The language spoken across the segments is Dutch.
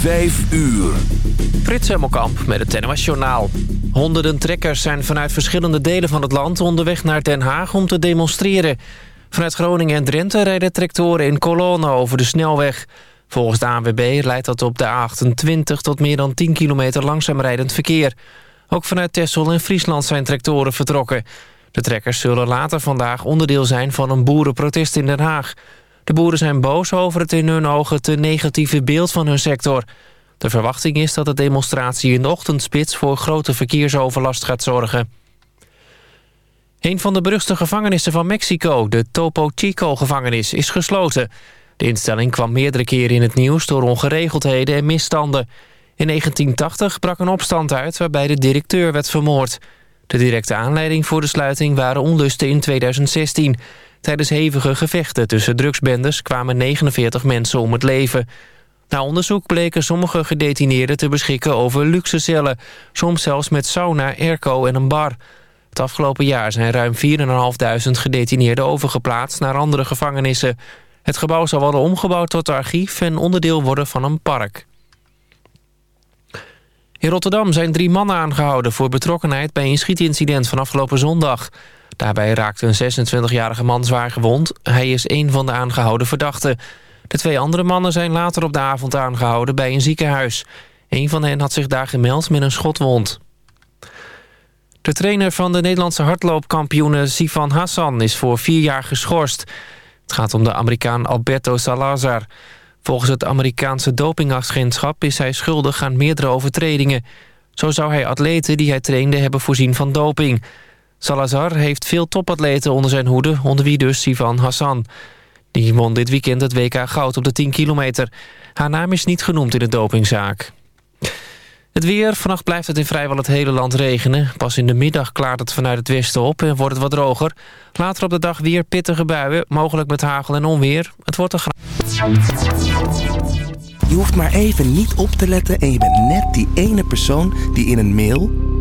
Vijf uur. Frits Hemmelkamp met het NOS Journaal. Honderden trekkers zijn vanuit verschillende delen van het land onderweg naar Den Haag om te demonstreren. Vanuit Groningen en Drenthe rijden tractoren in kolonnen over de snelweg. Volgens de ANWB leidt dat op de A28 tot meer dan 10 kilometer langzaam rijdend verkeer. Ook vanuit Texel en Friesland zijn tractoren vertrokken. De trekkers zullen later vandaag onderdeel zijn van een boerenprotest in Den Haag. De boeren zijn boos over het in hun ogen te negatieve beeld van hun sector. De verwachting is dat de demonstratie in de ochtendspits... voor grote verkeersoverlast gaat zorgen. Een van de beruchte gevangenissen van Mexico, de Topo Chico-gevangenis, is gesloten. De instelling kwam meerdere keren in het nieuws door ongeregeldheden en misstanden. In 1980 brak een opstand uit waarbij de directeur werd vermoord. De directe aanleiding voor de sluiting waren onlusten in 2016. Tijdens hevige gevechten tussen drugsbendes kwamen 49 mensen om het leven. Na onderzoek bleken sommige gedetineerden te beschikken over luxe cellen. Soms zelfs met sauna, airco en een bar. Het afgelopen jaar zijn ruim 4.500 gedetineerden overgeplaatst naar andere gevangenissen. Het gebouw zal worden omgebouwd tot archief en onderdeel worden van een park. In Rotterdam zijn drie mannen aangehouden voor betrokkenheid bij een schietincident van afgelopen zondag. Daarbij raakte een 26-jarige man zwaar gewond. Hij is een van de aangehouden verdachten. De twee andere mannen zijn later op de avond aangehouden bij een ziekenhuis. Een van hen had zich daar gemeld met een schotwond. De trainer van de Nederlandse hardloopkampioene Sivan Hassan is voor vier jaar geschorst. Het gaat om de Amerikaan Alberto Salazar. Volgens het Amerikaanse dopingagentschap is hij schuldig aan meerdere overtredingen. Zo zou hij atleten die hij trainde hebben voorzien van doping. Salazar heeft veel topatleten onder zijn hoede, onder wie dus Sivan Hassan. Die won dit weekend het WK goud op de 10 kilometer. Haar naam is niet genoemd in de dopingzaak. Het weer. Vannacht blijft het in vrijwel het hele land regenen. Pas in de middag klaart het vanuit het westen op en wordt het wat droger. Later op de dag weer pittige buien, mogelijk met hagel en onweer. Het wordt een graad. Je hoeft maar even niet op te letten en je bent net die ene persoon die in een mail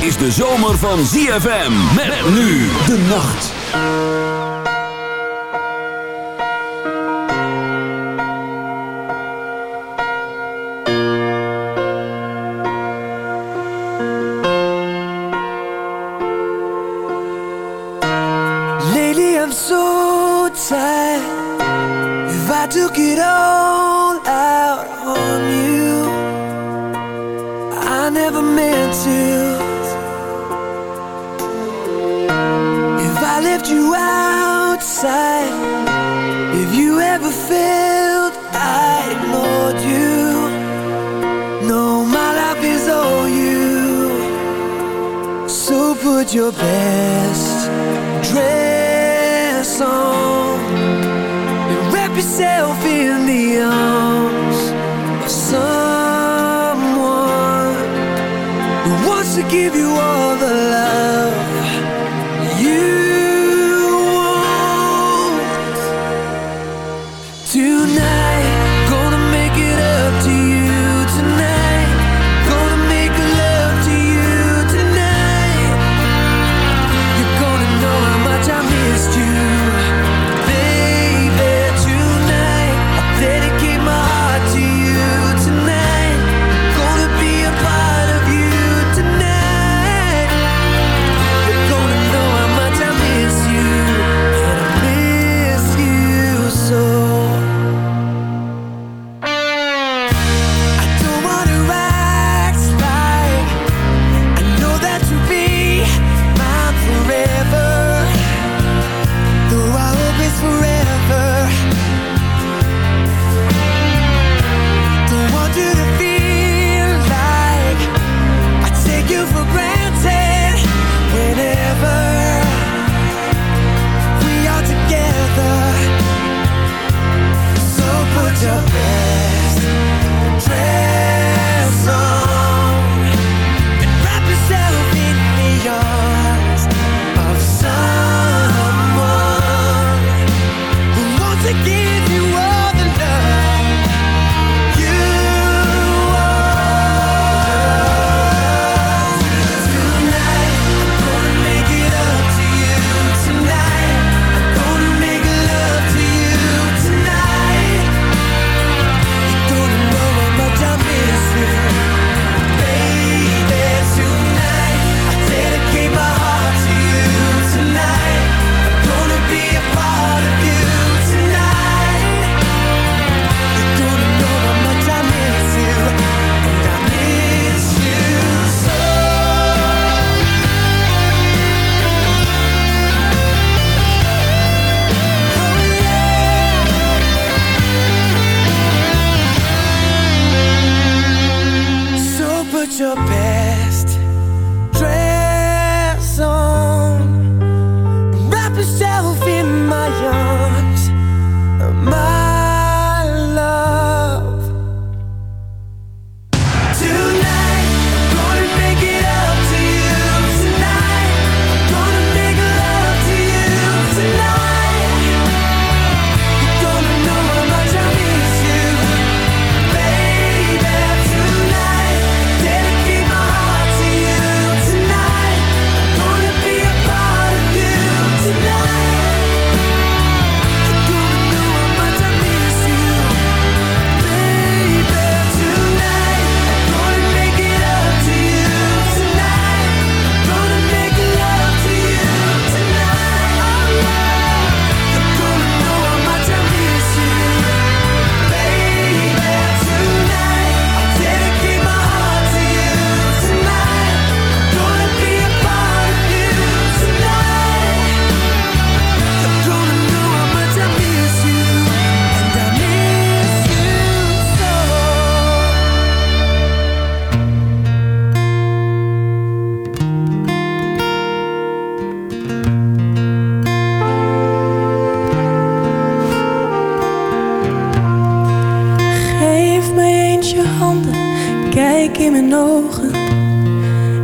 Is de zomer van ZFM. Met nu de nacht. Lately I'm so tired. If I took it all your best dress on. And wrap yourself in the arms of someone who wants to give you all the love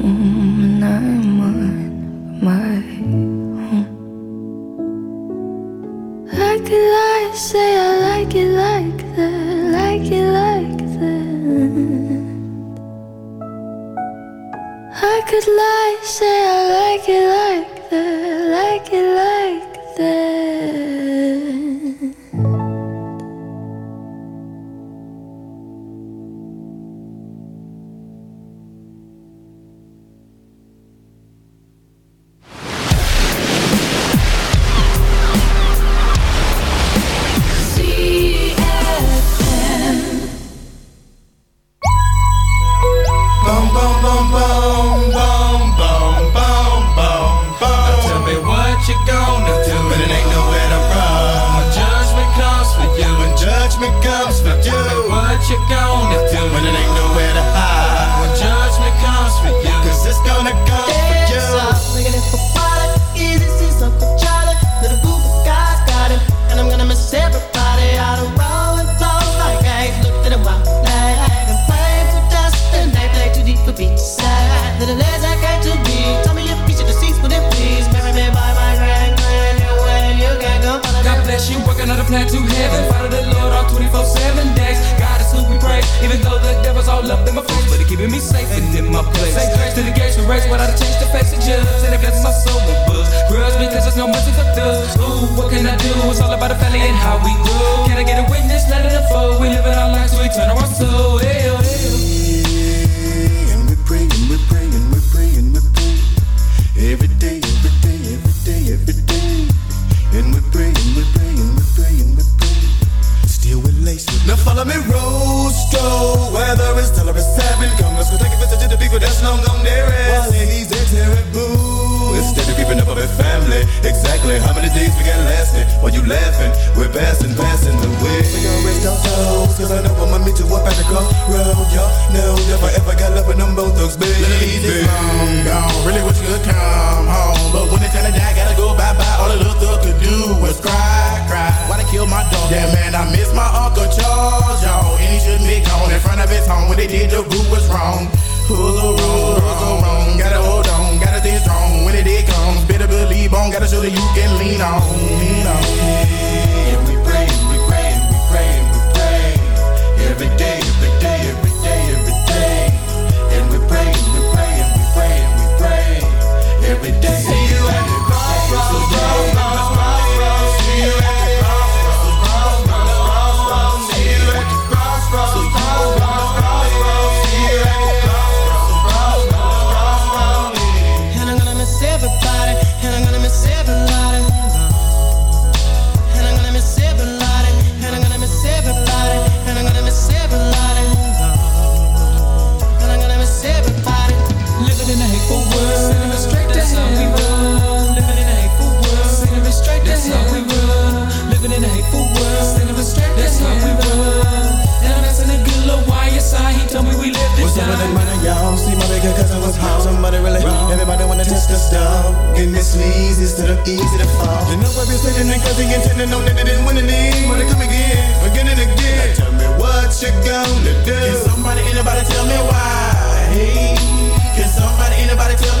Exactly how many days we got lasting? While you laughing, we're passing, passing the way. We gon' rest our souls, cause I know I'ma meet you up at the crossroad. Y'all know if I ever got love with them both thugs, baby. It's long gone. Really wish you could come home. But when it's time to die, gotta go bye-bye. All the little thug could do was cry, cry. Why they kill my dog? Yeah, man, I miss my Uncle Charles, y'all. And he shouldn't be gone in front of his home. When they did, the root was wrong. Who's so wrong? Who's wrong? Gotta hold on, stay strong. When it day comes, better believe on. Gotta show that you can lean on. Lean on. And we pray, we pray, we pray, we pray. Every day, the. Getting this easy instead of easy to fall. You know I've been sitting in cause he intending on that they didn't win any. Wanna come again, again and again. Now tell me what you gonna do. Can somebody, anybody tell me why? Hey, can somebody, anybody tell me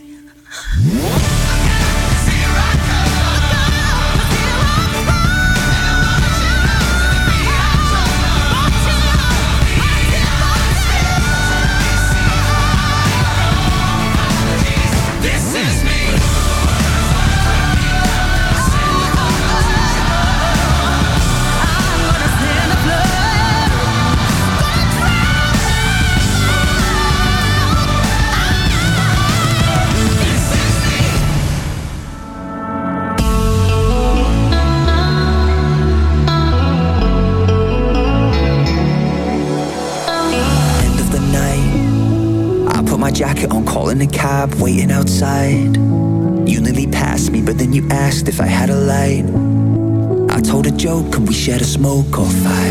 jet of smoke or fire.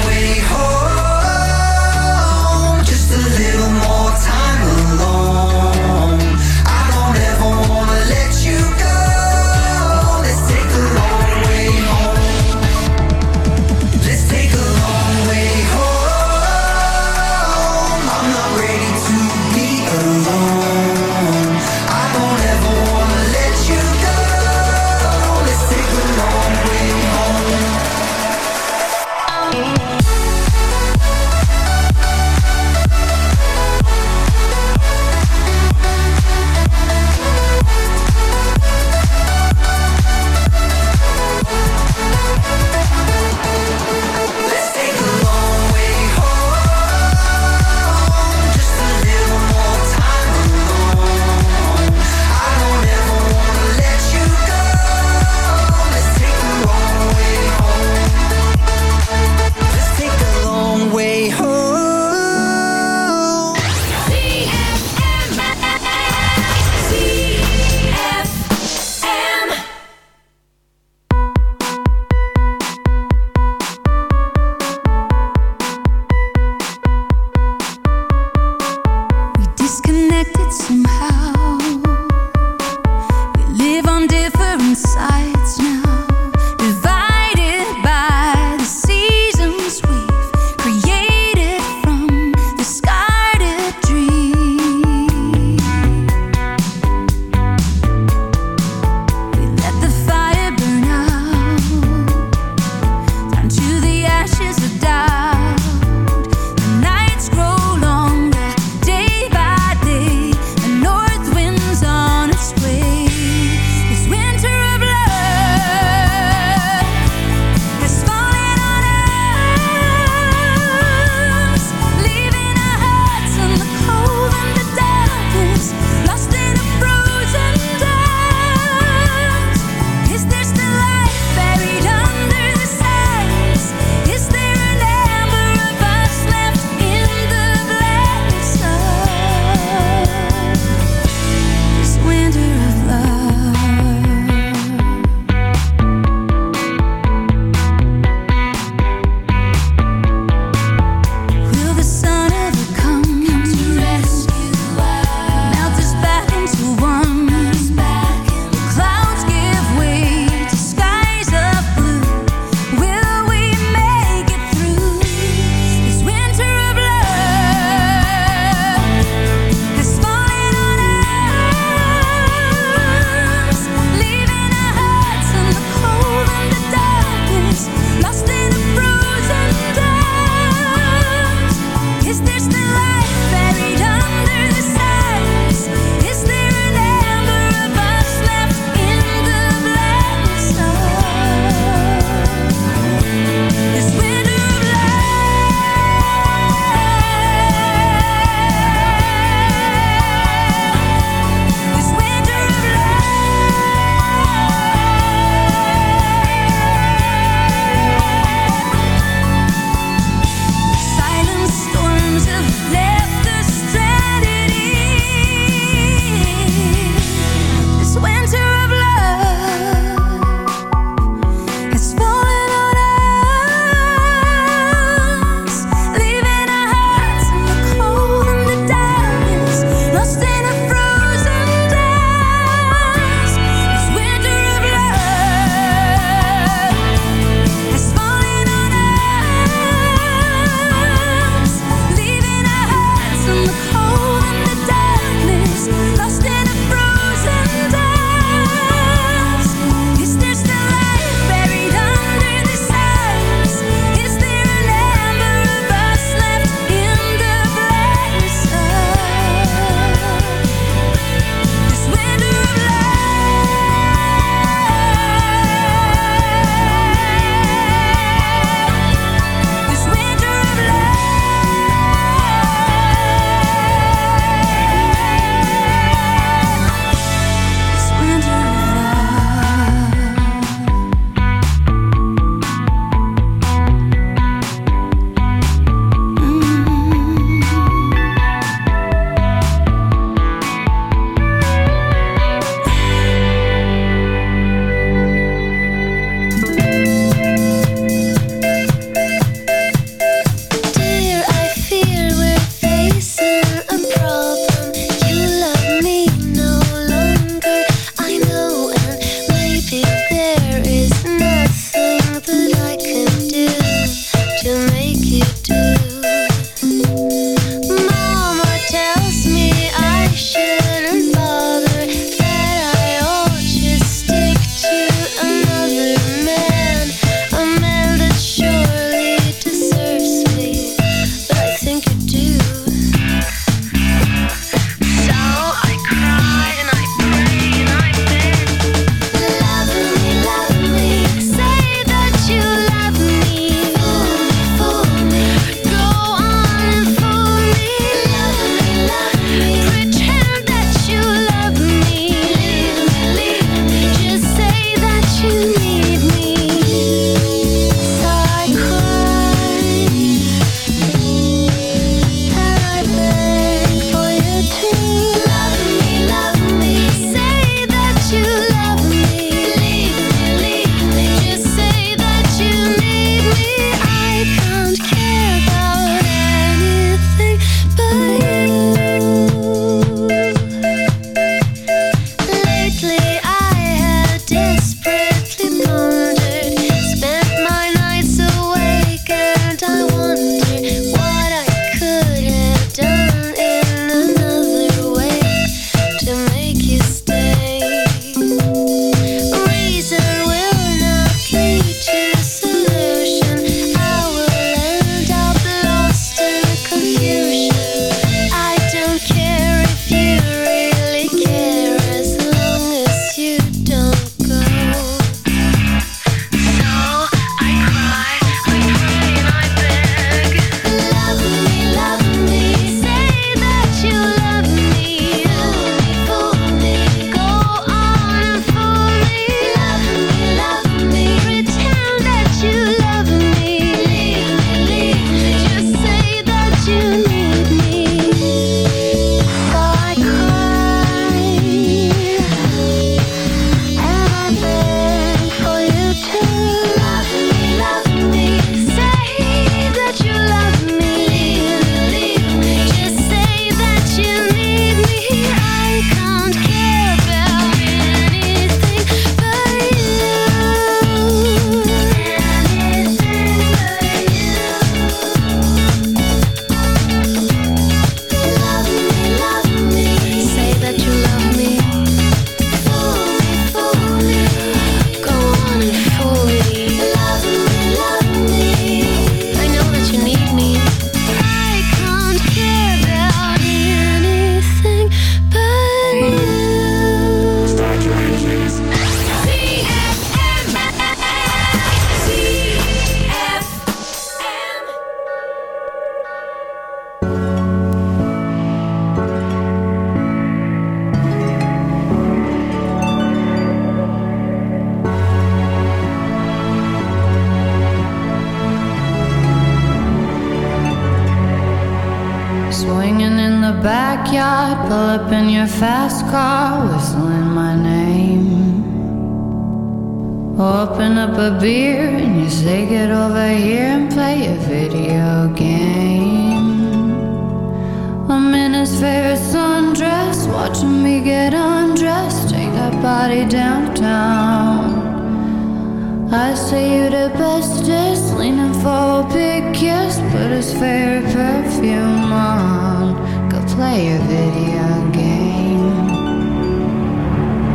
I say you're the bestest, leaning for a big kiss, put his favorite perfume on. Go play a video game.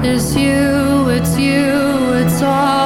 It's you, it's you, it's all.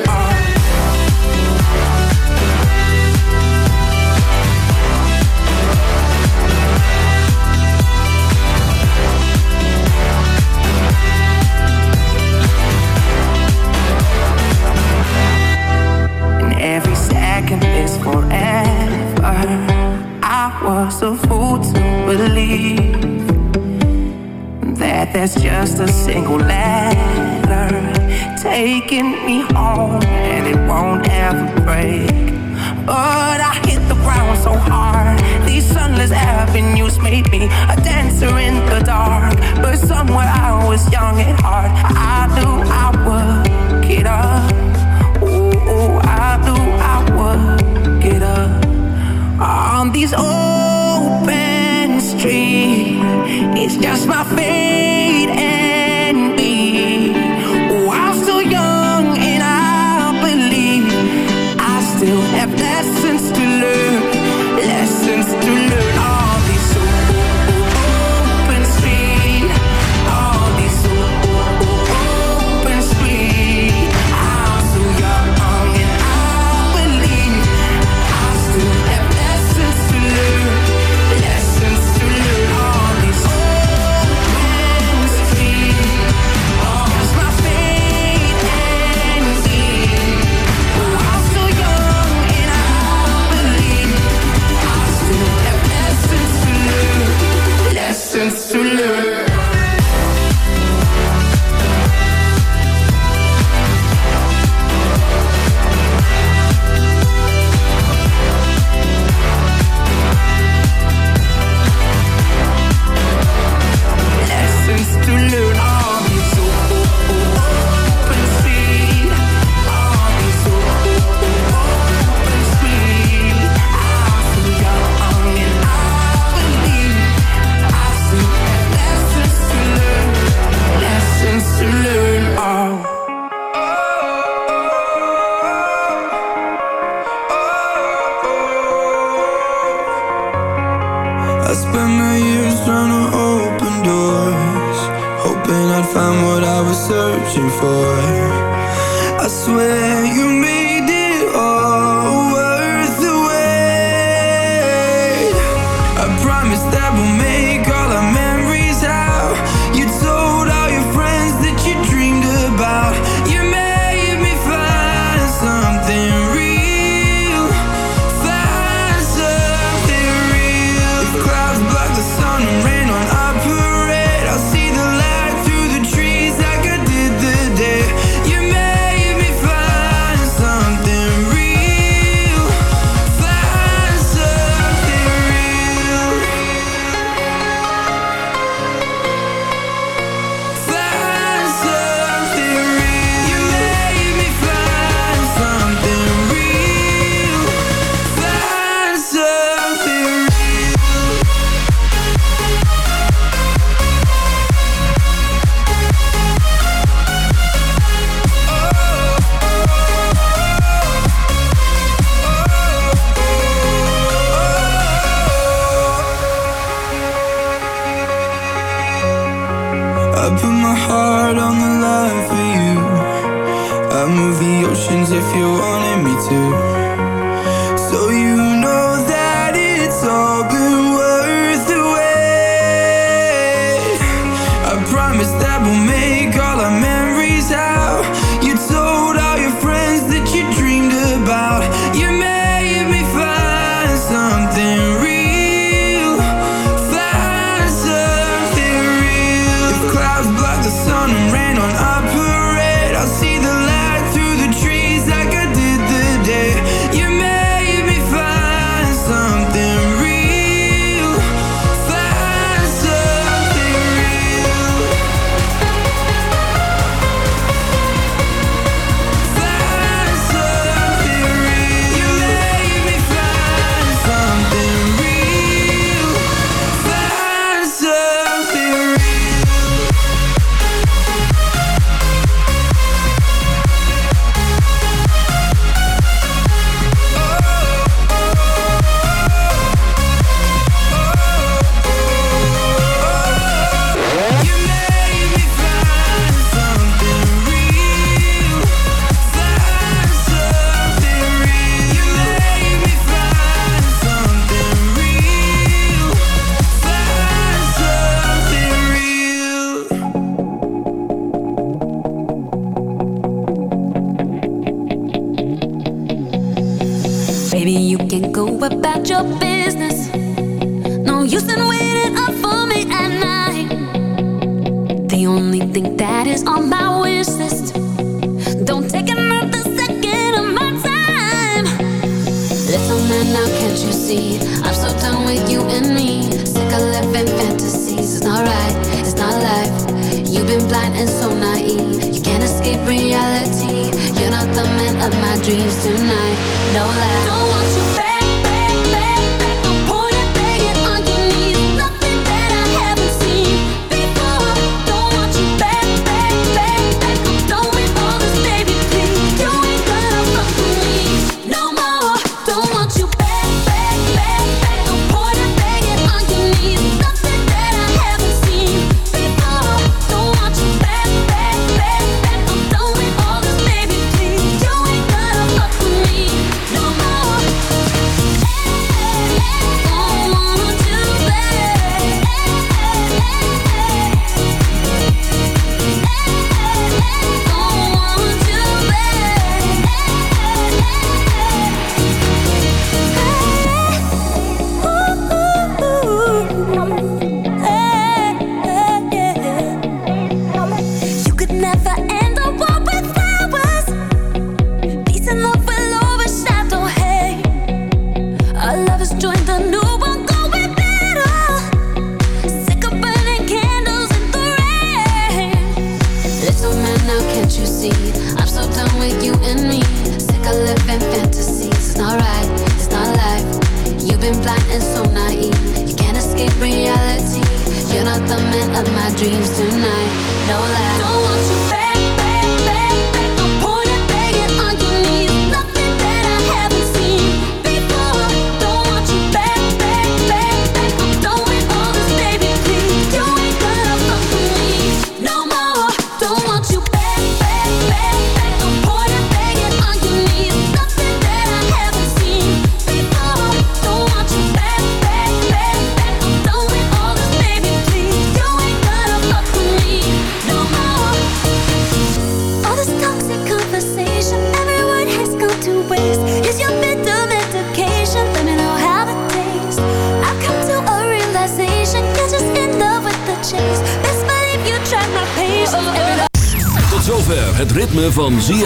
That's just a single letter taking me home and it won't ever break. But I hit the ground so hard. These sunless avenues made me a dancer in the dark. But somewhere I was young at heart. I